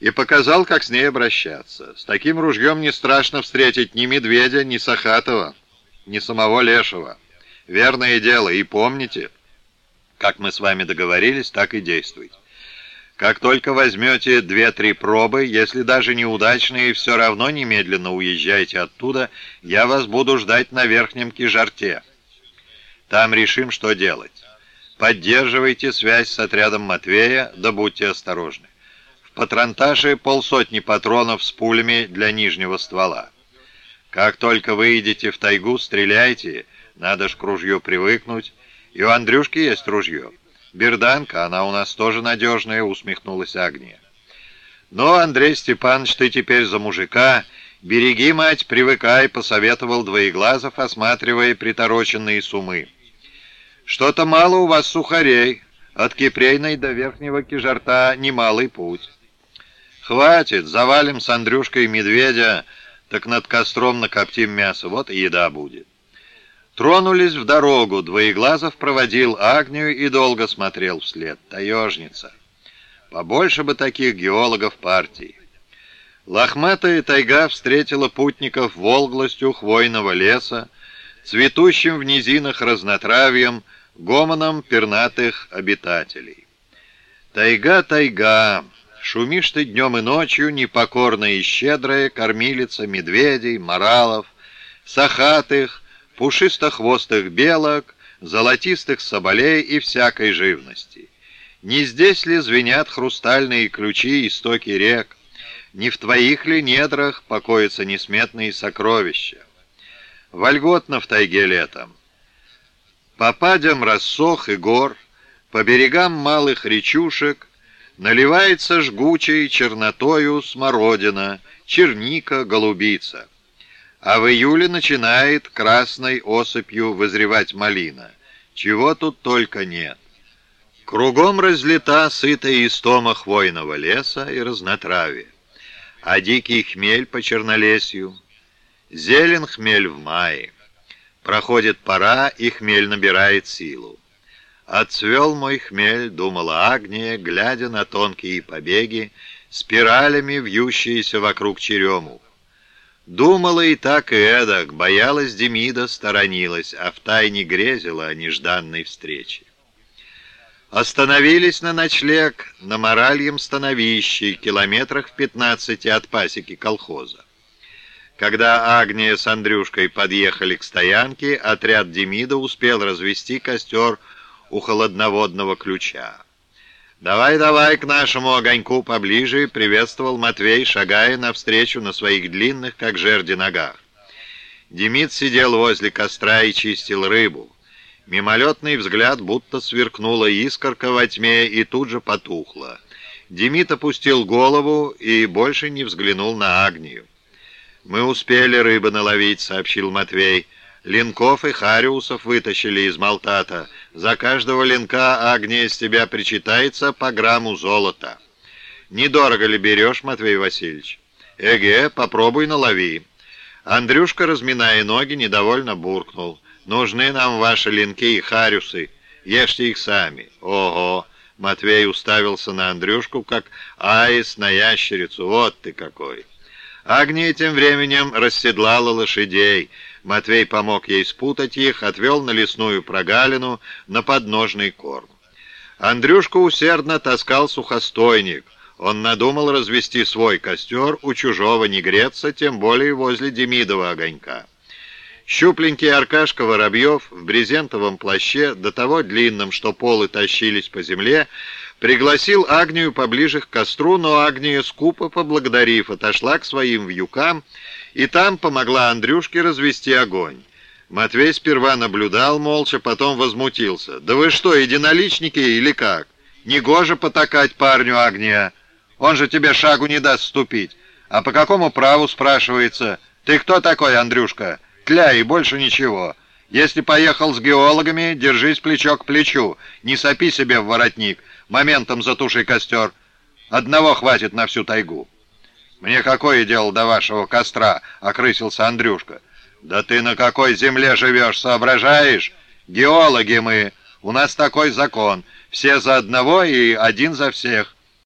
и показал, как с ней обращаться. С таким ружьем не страшно встретить ни медведя, ни Сахатова, ни самого Лешего. Верное дело, и помните, как мы с вами договорились, так и действуйте. Как только возьмете две-три пробы, если даже неудачные, все равно немедленно уезжайте оттуда, я вас буду ждать на верхнем кижарте. Там решим, что делать. Поддерживайте связь с отрядом Матвея, да будьте осторожны. В патронташе полсотни патронов с пулями для нижнего ствола. Как только выйдете в тайгу, стреляйте, надо ж к ружью привыкнуть. И у Андрюшки есть ружье. «Берданка, она у нас тоже надежная», — усмехнулась Агния. «Но, Андрей Степанович, ты теперь за мужика. Береги, мать, привыкай», — посоветовал Двоеглазов, осматривая притороченные сумы. «Что-то мало у вас сухарей. От Кипрейной до Верхнего Кижарта немалый путь». «Хватит, завалим с Андрюшкой медведя, так над костром накоптим мясо, вот и еда будет». Тронулись в дорогу. Двоеглазов проводил Агнию и долго смотрел вслед. Таежница. Побольше бы таких геологов партии. Лохматая тайга встретила путников волглостью хвойного леса, цветущим в низинах разнотравьем, гомоном пернатых обитателей. Тайга, тайга, шумишь ты днем и ночью, непокорная и щедрая кормилица медведей, моралов, сахатых, пушистохвостых белок, золотистых соболей и всякой живности. Не здесь ли звенят хрустальные ключи истоки рек? Не в твоих ли недрах покоятся несметные сокровища? Вольготно в тайге летом. По падям рассох и гор, по берегам малых речушек наливается жгучей чернотою смородина, черника, голубица а в июле начинает красной осыпью вызревать малина. Чего тут только нет. Кругом разлета сытая истома хвойного леса и разнотравия, а дикий хмель по чернолесью, зелен хмель в мае. Проходит пора, и хмель набирает силу. «Отцвел мой хмель», — думала Агния, глядя на тонкие побеги, спиралями вьющиеся вокруг черемух. Думала и так, и эдак, боялась Демида, сторонилась, а втайне грезила о нежданной встрече. Остановились на ночлег на Моральем становище, километрах в пятнадцати от пасеки колхоза. Когда Агния с Андрюшкой подъехали к стоянке, отряд Демида успел развести костер у холодноводного ключа. «Давай, давай к нашему огоньку поближе», — приветствовал Матвей, шагая навстречу на своих длинных, как жерди, ногах. Демид сидел возле костра и чистил рыбу. Мимолетный взгляд будто сверкнула искорка во тьме и тут же потухла. Демид опустил голову и больше не взглянул на Агнию. «Мы успели рыбы наловить», — сообщил Матвей. Линков и Хариусов вытащили из Малтата. За каждого линка Агния с тебя причитается по грамму золота. Недорого ли берешь, Матвей Васильевич? Эге, попробуй налови. Андрюшка, разминая ноги, недовольно буркнул. Нужны нам ваши линки и Хариусы. Ешьте их сами. Ого! Матвей уставился на Андрюшку, как аист на ящерицу. Вот ты какой! Агния тем временем расседлала лошадей. Матвей помог ей спутать их, отвел на лесную прогалину, на подножный корм. Андрюшка усердно таскал сухостойник. Он надумал развести свой костер, у чужого не греться, тем более возле Демидова огонька. Щупленький Аркашка Воробьев в брезентовом плаще, до того длинном, что полы тащились по земле, пригласил Агнию поближе к костру, но Агния, скупо поблагодарив, отошла к своим вьюкам и там помогла Андрюшке развести огонь. Матвей сперва наблюдал молча, потом возмутился. «Да вы что, единоличники или как? Негоже потакать парню Агния. Он же тебе шагу не даст ступить. А по какому праву, спрашивается? Ты кто такой, Андрюшка? Тля и больше ничего. Если поехал с геологами, держись плечо к плечу. Не сопи себе в воротник. Моментом затуши костер. Одного хватит на всю тайгу». «Мне какое дело до вашего костра?» — окрысился Андрюшка. «Да ты на какой земле живешь, соображаешь? Геологи мы. У нас такой закон. Все за одного и один за всех.